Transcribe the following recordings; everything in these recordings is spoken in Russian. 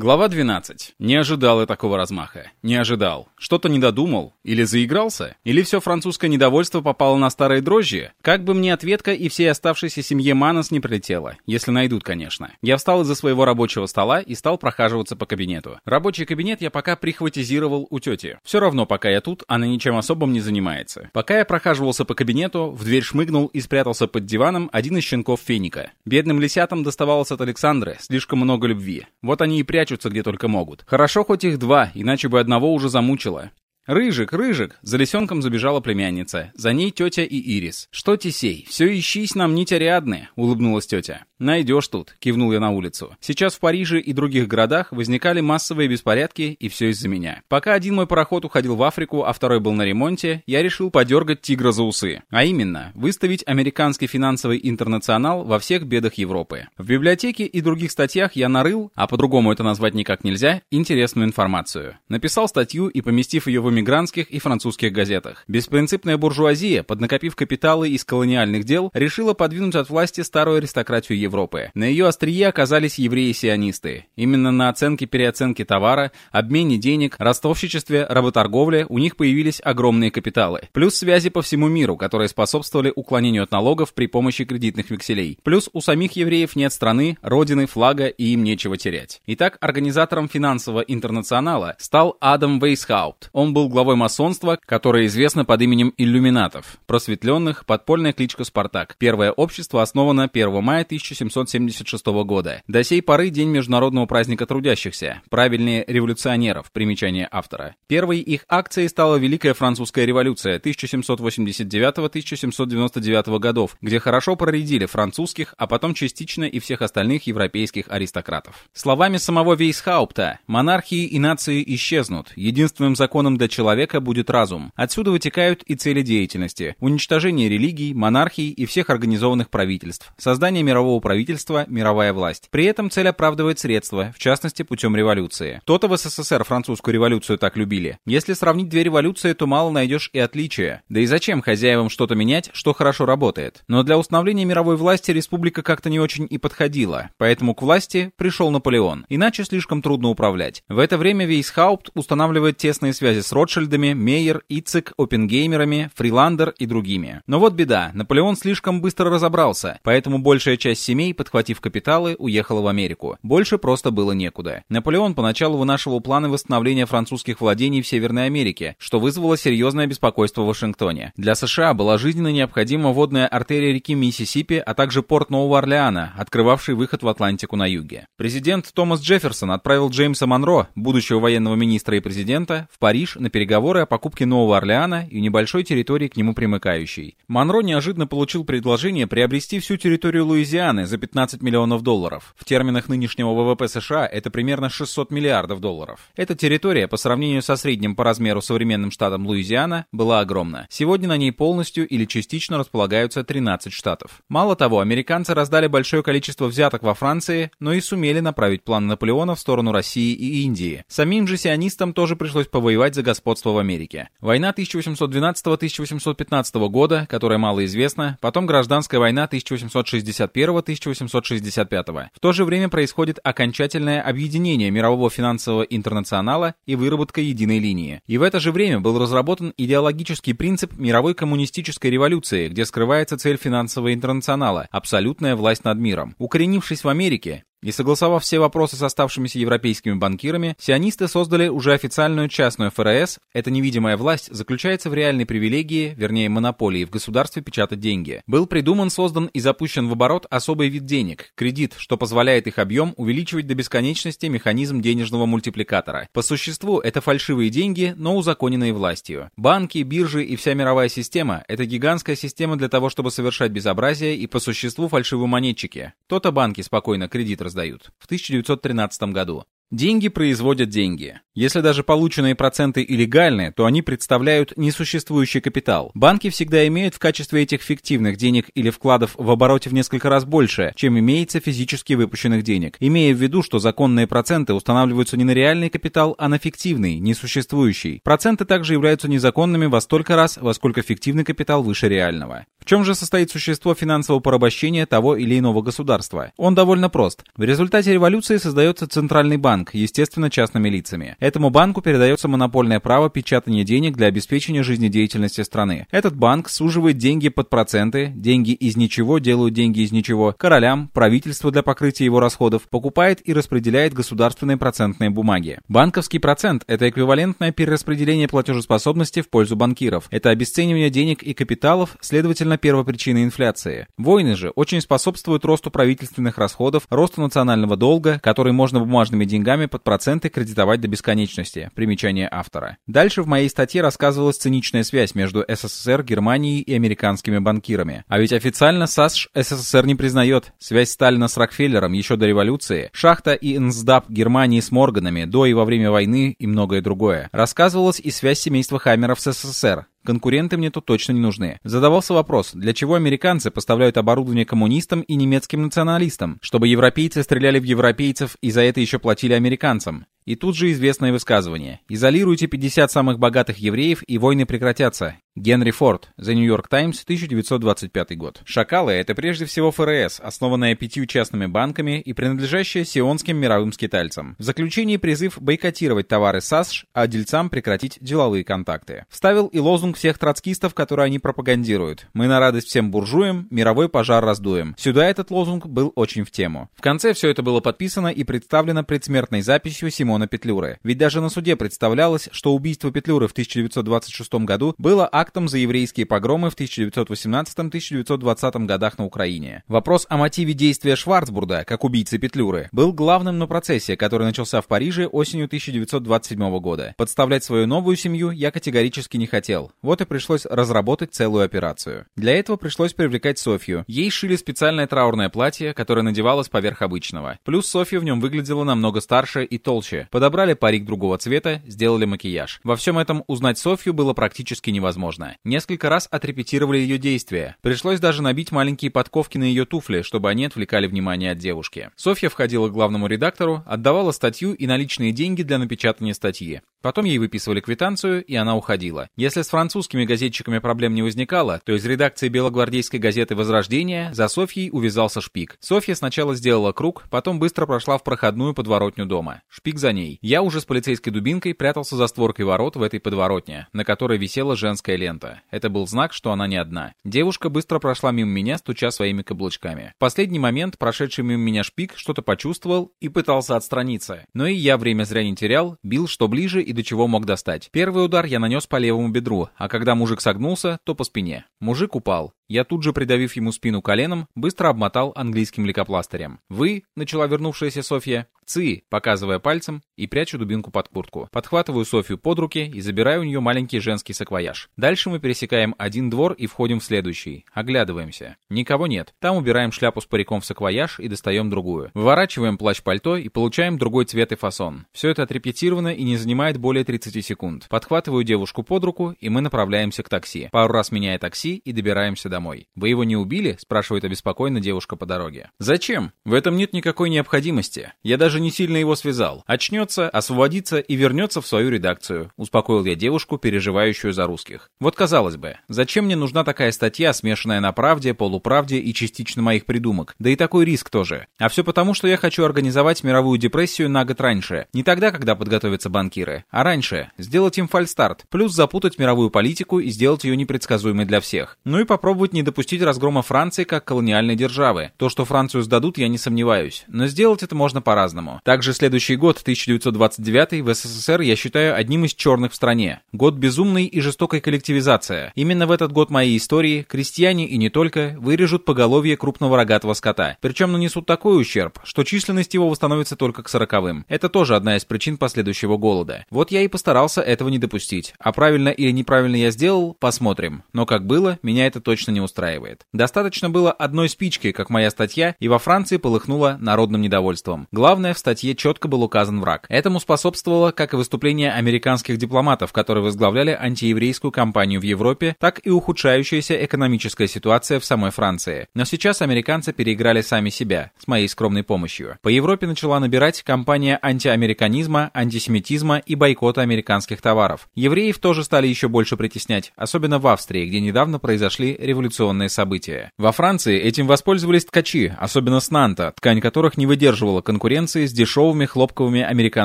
Глава 12. Не ожидал я такого размаха. Не ожидал. Что-то не додумал? Или заигрался? Или все французское недовольство попало на старые дрожжи? Как бы мне ответка и всей оставшейся семье Манос не прилетела. Если найдут, конечно. Я встал из-за своего рабочего стола и стал прохаживаться по кабинету. Рабочий кабинет я пока прихватизировал у тети. Все равно, пока я тут, она ничем особым не занимается. Пока я прохаживался по кабинету, в дверь шмыгнул и спрятался под диваном один из щенков Феника. Бедным лисятам доставалось от Александры слишком много любви. Вот они и прячут прячутся где только могут. Хорошо хоть их два, иначе бы одного уже замучило. «Рыжик, Рыжик!» За лисенком забежала племянница. За ней тетя и Ирис. «Что, Тисей, все ищись нам нить Ариадны!» — улыбнулась тетя. «Найдешь тут», — кивнул я на улицу. «Сейчас в Париже и других городах возникали массовые беспорядки, и все из-за меня. Пока один мой пароход уходил в Африку, а второй был на ремонте, я решил подергать тигра за усы. А именно, выставить американский финансовый интернационал во всех бедах Европы. В библиотеке и других статьях я нарыл, а по-другому это назвать никак нельзя, интересную информацию. Написал статью и, поместив ее в эмигрантских и французских газетах. Беспринципная буржуазия, поднакопив капиталы из колониальных дел, решила подвинуть от власти старую аристократию Европы. На ее острие оказались евреи-сионисты. Именно на оценке-переоценке товара, обмене денег, ростовщичестве, работорговле у них появились огромные капиталы. Плюс связи по всему миру, которые способствовали уклонению от налогов при помощи кредитных векселей. Плюс у самих евреев нет страны, родины, флага и им нечего терять. Итак, организатором финансового интернационала стал Адам Вейсхаупт. Он был главой масонства, которое известно под именем иллюминатов, просветленных, подпольная кличка «Спартак». Первое общество основано 1 мая 1776 года. До сей поры день международного праздника трудящихся, правильнее революционеров, примечание автора. Первой их акцией стала Великая Французская революция 1789-1799 годов, где хорошо проредили французских, а потом частично и всех остальных европейских аристократов. Словами самого Вейсхаупта, монархии и нации исчезнут, единственным законом для человека будет разум. Отсюда вытекают и цели деятельности – уничтожение религий, монархий и всех организованных правительств, создание мирового правительства, мировая власть. При этом цель оправдывает средства, в частности путем революции. То-то в СССР французскую революцию так любили. Если сравнить две революции, то мало найдешь и отличия. Да и зачем хозяевам что-то менять, что хорошо работает? Но для установления мировой власти республика как-то не очень и подходила, поэтому к власти пришел Наполеон. Иначе слишком трудно управлять. В это время Вейсхаупт устанавливает тесные связи с Ротшильдами, Мейер, Ицек, Опенгеймерами, Фриландер и другими. Но вот беда, Наполеон слишком быстро разобрался, поэтому большая часть семей, подхватив капиталы, уехала в Америку. Больше просто было некуда. Наполеон поначалу вынашивал планы восстановления французских владений в Северной Америке, что вызвало серьезное беспокойство в Вашингтоне. Для США была жизненно необходима водная артерия реки Миссисипи, а также порт Нового Орлеана, открывавший выход в Атлантику на юге. Президент Томас Джефферсон отправил Джеймса Монро, будущего военного министра и президента, в Париж на на переговоры о покупке Нового Орлеана и небольшой территории к нему примыкающей. Монро неожиданно получил предложение приобрести всю территорию Луизианы за 15 миллионов долларов. В терминах нынешнего ВВП США это примерно 600 миллиардов долларов. Эта территория, по сравнению со средним по размеру современным штатом Луизиана, была огромна. Сегодня на ней полностью или частично располагаются 13 штатов. Мало того, американцы раздали большое количество взяток во Франции, но и сумели направить план Наполеона в сторону России и Индии. Самим же сионистам тоже пришлось повоевать за господство в Америке. Война 1812-1815 года, которая мало известна, потом гражданская война 1861-1865. В то же время происходит окончательное объединение мирового финансового интернационала и выработка единой линии. И в это же время был разработан идеологический принцип мировой коммунистической революции, где скрывается цель финансового интернационала – абсолютная власть над миром. Укоренившись в Америке, и согласовав все вопросы с оставшимися европейскими банкирами, сионисты создали уже официальную частную ФРС. Эта невидимая власть заключается в реальной привилегии, вернее монополии, в государстве печатать деньги. Был придуман, создан и запущен в оборот особый вид денег – кредит, что позволяет их объем увеличивать до бесконечности механизм денежного мультипликатора. По существу это фальшивые деньги, но узаконенные властью. Банки, биржи и вся мировая система – это гигантская система для того, чтобы совершать безобразие и по существу фальшивомонетчики. То-то банки спокойно кредит раздают. В 1913 году. Деньги производят деньги. Если даже полученные проценты и легальны, то они представляют несуществующий капитал. Банки всегда имеют в качестве этих фиктивных денег или вкладов в обороте в несколько раз больше, чем имеется физически выпущенных денег, имея в виду, что законные проценты устанавливаются не на реальный капитал, а на фиктивный, несуществующий. Проценты также являются незаконными во столько раз, во сколько фиктивный капитал выше реального. Чем же состоит существо финансового порабощения того или иного государства? Он довольно прост. В результате революции создается центральный банк, естественно, частными лицами. Этому банку передается монопольное право печатания денег для обеспечения жизнедеятельности страны. Этот банк суживает деньги под проценты, деньги из ничего делают деньги из ничего, королям, правительству для покрытия его расходов, покупает и распределяет государственные процентные бумаги. Банковский процент – это эквивалентное перераспределение платежеспособности в пользу банкиров. Это обесценивание денег и капиталов, следовательно, первопричина инфляции. Войны же очень способствуют росту правительственных расходов, росту национального долга, который можно бумажными деньгами под проценты кредитовать до бесконечности. Примечание автора. Дальше в моей статье рассказывалась циничная связь между СССР, Германией и американскими банкирами. А ведь официально САСШ СССР не признает. Связь Сталина с Рокфеллером еще до революции, шахта и НСДАП Германии с Морганами до и во время войны и многое другое. Рассказывалась и связь семейства Хаммеров с СССР. Конкуренты мне тут точно не нужны. Задавался вопрос, для чего американцы поставляют оборудование коммунистам и немецким националистам? Чтобы европейцы стреляли в европейцев и за это еще платили американцам. И тут же известное высказывание. Изолируйте 50 самых богатых евреев, и войны прекратятся. Генри Форд, The New York Times, 1925 год. Шакалы — это прежде всего ФРС, основанная пятью частными банками и принадлежащая сионским мировым скитальцам. В заключении призыв бойкотировать товары САСШ, а дельцам прекратить деловые контакты. Вставил и лозунг всех троцкистов, которые они пропагандируют. «Мы на радость всем буржуям, мировой пожар раздуем». Сюда этот лозунг был очень в тему. В конце все это было подписано и представлено предсмертной записью Симона Петлюры. Ведь даже на суде представлялось, что убийство Петлюры в 1926 году было актом актом за еврейские погромы в 1918-1920 годах на Украине. Вопрос о мотиве действия Шварцбурда, как убийцы Петлюры, был главным на процессе, который начался в Париже осенью 1927 года. Подставлять свою новую семью я категорически не хотел. Вот и пришлось разработать целую операцию. Для этого пришлось привлекать Софью. Ей шили специальное траурное платье, которое надевалось поверх обычного. Плюс Софья в нем выглядела намного старше и толще. Подобрали парик другого цвета, сделали макияж. Во всем этом узнать Софью было практически невозможно невозможно. Несколько раз отрепетировали ее действия. Пришлось даже набить маленькие подковки на ее туфли, чтобы они отвлекали внимание от девушки. Софья входила к главному редактору, отдавала статью и наличные деньги для напечатания статьи. Потом ей выписывали квитанцию, и она уходила. Если с французскими газетчиками проблем не возникало, то из редакции белогвардейской газеты «Возрождение» за Софьей увязался шпик. Софья сначала сделала круг, потом быстро прошла в проходную подворотню дома. Шпик за ней. Я уже с полицейской дубинкой прятался за створкой ворот в этой подворотне, на которой висела женская лента. Это был знак, что она не одна. Девушка быстро прошла мимо меня, стуча своими каблучками. В последний момент прошедший мимо меня шпик что-то почувствовал и пытался отстраниться. Но и я время зря не терял, бил что ближе и до чего мог достать. Первый удар я нанес по левому бедру, а когда мужик согнулся, то по спине. Мужик упал. Я тут же, придавив ему спину коленом, быстро обмотал английским лейкопластырем. «Вы», — начала вернувшаяся Софья, «ци», показывая пальцем, и прячу дубинку под куртку. Подхватываю Софью под руки и забираю у нее маленький женский саквояж. Дальше мы пересекаем один двор и входим в следующий. Оглядываемся. Никого нет. Там убираем шляпу с париком в саквояж и достаем другую. Выворачиваем плащ-пальто и получаем другой цвет и фасон. Все это отрепетировано и не занимает более 30 секунд. Подхватываю девушку под руку, и мы направляемся к такси. Пару раз меняя такси и добираемся до домой. «Вы его не убили?» — спрашивает обеспокоенно девушка по дороге. «Зачем? В этом нет никакой необходимости. Я даже не сильно его связал. Очнется, освободится и вернется в свою редакцию», — успокоил я девушку, переживающую за русских. Вот казалось бы, зачем мне нужна такая статья, смешанная на правде, полуправде и частично моих придумок? Да и такой риск тоже. А все потому, что я хочу организовать мировую депрессию на год раньше. Не тогда, когда подготовятся банкиры, а раньше. Сделать им фальстарт. Плюс запутать мировую политику и сделать ее непредсказуемой для всех. Ну и попробовать не допустить разгрома Франции как колониальной державы. То, что Францию сдадут, я не сомневаюсь. Но сделать это можно по-разному. Также следующий год, 1929, в СССР я считаю одним из черных в стране. Год безумной и жестокой коллективизации. Именно в этот год моей истории крестьяне и не только вырежут поголовье крупного рогатого скота. Причем нанесут такой ущерб, что численность его восстановится только к сороковым. Это тоже одна из причин последующего голода. Вот я и постарался этого не допустить. А правильно или неправильно я сделал, посмотрим. Но как было, меня это точно не устраивает. Достаточно было одной спички, как моя статья, и во Франции полыхнуло народным недовольством. Главное, в статье четко был указан враг. Этому способствовало как и выступление американских дипломатов, которые возглавляли антиеврейскую кампанию в Европе, так и ухудшающаяся экономическая ситуация в самой Франции. Но сейчас американцы переиграли сами себя, с моей скромной помощью. По Европе начала набирать кампания антиамериканизма, антисемитизма и бойкота американских товаров. Евреев тоже стали еще больше притеснять, особенно в Австрии, где недавно произошли революционные события. Во Франции этим воспользовались ткачи, особенно с Нанта, ткань которых не выдерживала конкуренции с дешевыми хлопковыми американскими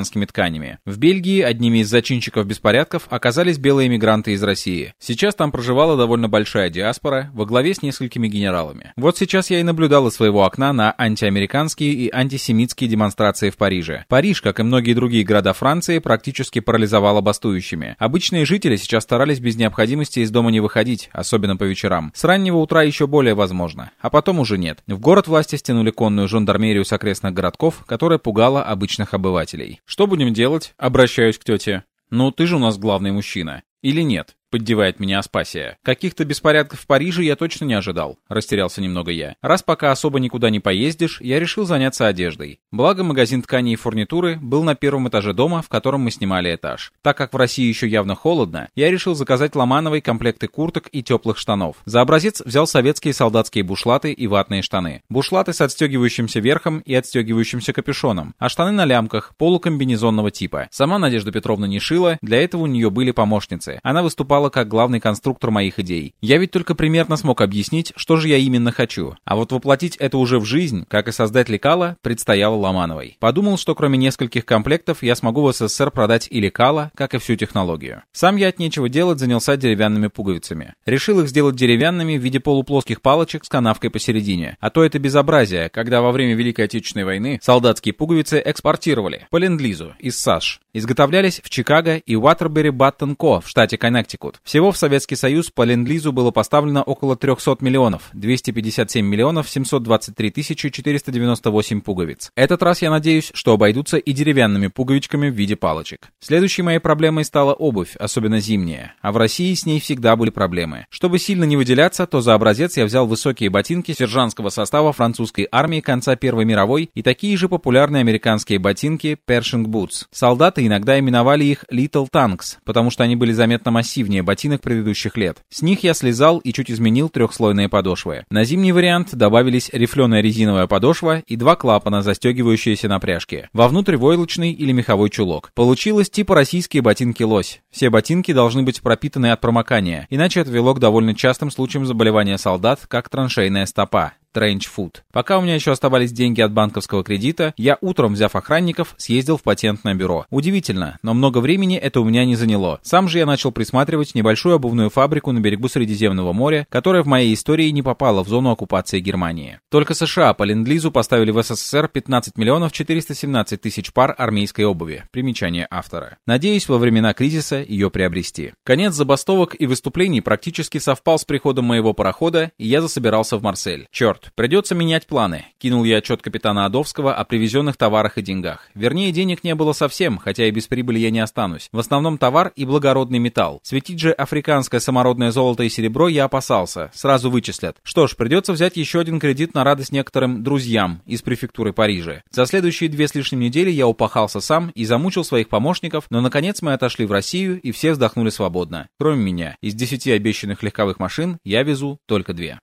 тканями. В Бельгии одними из зачинщиков беспорядков оказались белые мигранты из России. Сейчас там проживала довольно большая диаспора во главе с несколькими генералами. Вот сейчас я и наблюдал из своего окна на антиамериканские и антисемитские демонстрации в Париже. Париж, как и многие другие города Франции, практически парализовала бастующими. Обычные жители сейчас старались без необходимости из дома не выходить, особенно по вечерам. С раннего утра еще более возможно, а потом уже нет. В город власти стянули конную жандармерию с окрестных городков, которая пугала обычных обывателей. Что будем делать? Обращаюсь к тете. Ну, ты же у нас главный мужчина. Или нет? Поддевает меня Аспасия. Каких-то беспорядков в Париже я точно не ожидал. Растерялся немного я. Раз пока особо никуда не поездишь, я решил заняться одеждой. Благо, магазин тканей и фурнитуры был на первом этаже дома, в котором мы снимали этаж. Так как в России еще явно холодно, я решил заказать ломановые комплекты курток и теплых штанов. За образец взял советские солдатские бушлаты и ватные штаны. Бушлаты с отстегивающимся верхом и отстегивающимся капюшоном, а штаны на лямках, полукомбинезонного типа. Сама Надежда Петровна не шила, для этого у нее были помощницы. Она выступала выступала как главный конструктор моих идей. Я ведь только примерно смог объяснить, что же я именно хочу. А вот воплотить это уже в жизнь, как и создать лекала, предстояло Ломановой. Подумал, что кроме нескольких комплектов я смогу в СССР продать и лекала, как и всю технологию. Сам я от нечего делать занялся деревянными пуговицами. Решил их сделать деревянными в виде полуплоских палочек с канавкой посередине. А то это безобразие, когда во время Великой Отечественной войны солдатские пуговицы экспортировали по ленд-лизу из САШ. Изготовлялись в Чикаго и Waterbury Button Co. в штате Коннектикут период. Всего в Советский Союз по Ленд-Лизу было поставлено около 300 миллионов, 257 миллионов 723 тысячи 498 пуговиц. Этот раз я надеюсь, что обойдутся и деревянными пуговичками в виде палочек. Следующей моей проблемой стала обувь, особенно зимняя, а в России с ней всегда были проблемы. Чтобы сильно не выделяться, то за образец я взял высокие ботинки сержантского состава французской армии конца Первой мировой и такие же популярные американские ботинки Pershing Boots. Солдаты иногда именовали их Little Tanks, потому что они были заметно массивнее ботинок предыдущих лет. С них я слезал и чуть изменил трехслойные подошвы. На зимний вариант добавились рифленая резиновая подошва и два клапана, застегивающиеся на пряжке. Вовнутрь войлочный или меховой чулок. Получилось типа российские ботинки лось. Все ботинки должны быть пропитаны от промокания, иначе это вело к довольно частым случаям заболевания солдат, как траншейная стопа. Trench Food. Пока у меня еще оставались деньги от банковского кредита, я утром, взяв охранников, съездил в патентное бюро. Удивительно, но много времени это у меня не заняло. Сам же я начал присматривать небольшую обувную фабрику на берегу Средиземного моря, которая в моей истории не попала в зону оккупации Германии. Только США по ленд-лизу поставили в СССР 15 миллионов 417 тысяч пар армейской обуви. Примечание автора. Надеюсь, во времена кризиса ее приобрести. Конец забастовок и выступлений практически совпал с приходом моего парохода, и я засобирался в Марсель. Черт, черт, придется менять планы. Кинул я отчет капитана Адовского о привезенных товарах и деньгах. Вернее, денег не было совсем, хотя и без прибыли я не останусь. В основном товар и благородный металл. Светить же африканское самородное золото и серебро я опасался. Сразу вычислят. Что ж, придется взять еще один кредит на радость некоторым друзьям из префектуры Парижа. За следующие две с лишним недели я упахался сам и замучил своих помощников, но наконец мы отошли в Россию и все вздохнули свободно. Кроме меня. Из десяти обещанных легковых машин я везу только две.